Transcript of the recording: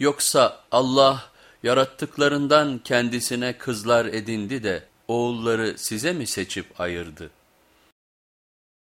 Yoksa Allah yarattıklarından kendisine kızlar edindi de oğulları size mi seçip ayırdı?''